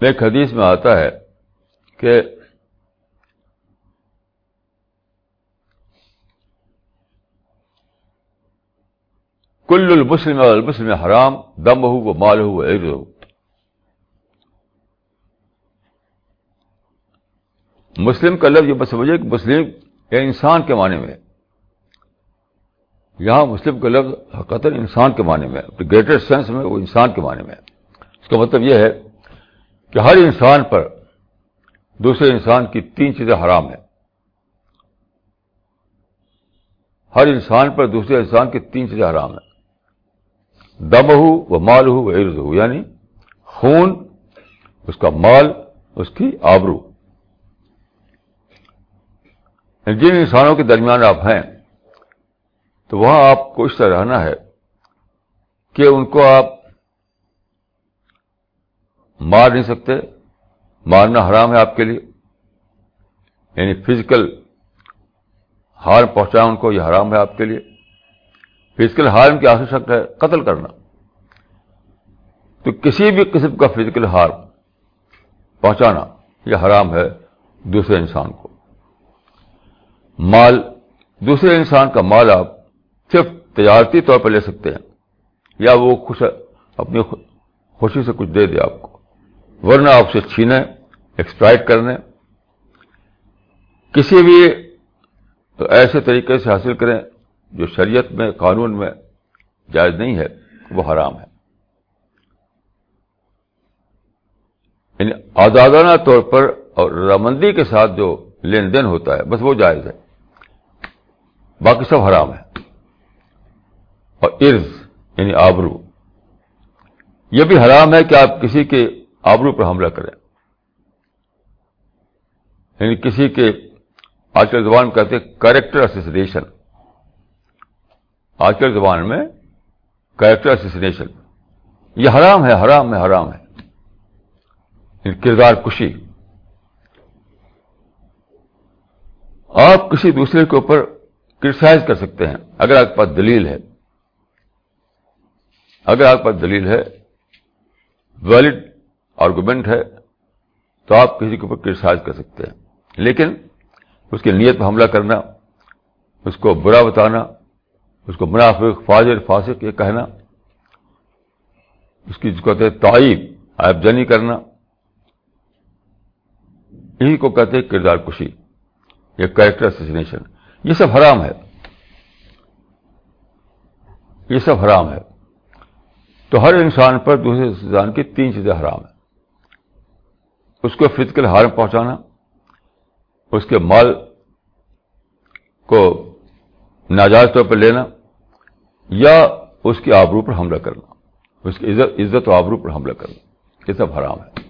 ایک حدیث میں آتا ہے کہ کل المسلم المسلم حرام، دم ہو وہ مال ہو ہو۔ مسلم کا لفظ یہ بس سمجھے کہ مسلم یا انسان کے معنی میں یہاں مسلم کا لفظ حقیقت انسان کے معنی میں گریٹر سینس میں وہ انسان کے معنی میں اس کا مطلب یہ ہے کہ ہر انسان پر دوسرے انسان کی تین چیزیں حرام ہیں۔ ہر انسان پر دوسرے انسان کی تین چیزیں حرام ہیں۔ دم ہو وہ مال ہو وہ عرض ہو یعنی خون، اس کا مال، اس کی آبرو۔ یعنی جن انسانوں کے درمیان آپ ہیں، تو وہاں آپ کو اس طرح رہنا ہے کہ ان کو آپ مار نہیں سکتے، مارنا حرام ہے آپ کے لیے۔ یعنی فزیکل ہار پہنچانا ان کو، یہ حرام ہے آپ کے لیے۔ فزیکل ہارم کی آخر شکل ہے قتل کرنا۔ تو کسی بھی قسم کا فزیکل ہار پہنچانا، یہ حرام ہے دوسرے انسان کو۔ مال، دوسرے انسان کا مال آپ صرف تجارتی طور پر لے سکتے ہیں، یا وہ خوش، اپنی خوشی سے کچھ دے دے آپ کو۔ ورنہ آپ سے چھینے ایکسپلائٹ کرنے۔ کسی بھی ایسے طریقے سے حاصل کریں جو شریعت میں، قانون میں جائز نہیں ہے، وہ حرام ہے۔ یعنی آزادانہ طور پر اور رامندی کے ساتھ جو لین دین ہوتا ہے، بس وہ جائز ہے۔ باقی سب حرام ہے۔ اور ارز یعنی آبرو، یہ بھی حرام ہے کہ آپ کسی کے آبرو پر حملہ کریں۔ یعنی کسی کے آج کل زبان میں کہتے ہیں کریکٹر اسوسیشن آج کل زبان میں کریکٹر اسوسیشن یہ حرام ہے حرام ہے حرام ہے۔ یعنی کردار کشی۔ آپ کسی دوسرے کے اوپر کرٹیسائز کر سکتے ہیں۔ اگر آپ کے پاس دلیل ہے، اگر آپ کے پاس دلیل ہے ویلڈ آرگومنٹ ہے، تو آپ کسی کے اوپر کرٹیسائز کر سکتے ہیں۔ لیکن اس کی نیت پہ حملہ کرنا، اس کو برا بتانا، اس کو منافق فاضر فاسق یہ کہنا، اس کی کہتے ہیں تعیب آب جنی کرنا یہی کو کہتے ہیں کردار کشی یہ کریکٹر اسیسنیشن یہ سب حرام ہے۔ یہ سب حرام ہے۔ تو ہر انسان پر دوسرے انسان کی تین چیزیں حرام ہیں۔ اس کو فزیکل ہارم پہنچانا، اس کے مال کو ناجائز طور پر لینا یا اس کی آبرو پر حملہ کرنا، اس کی عزت و آبرو پر حملہ کرنا، یہ سب حرام ہے۔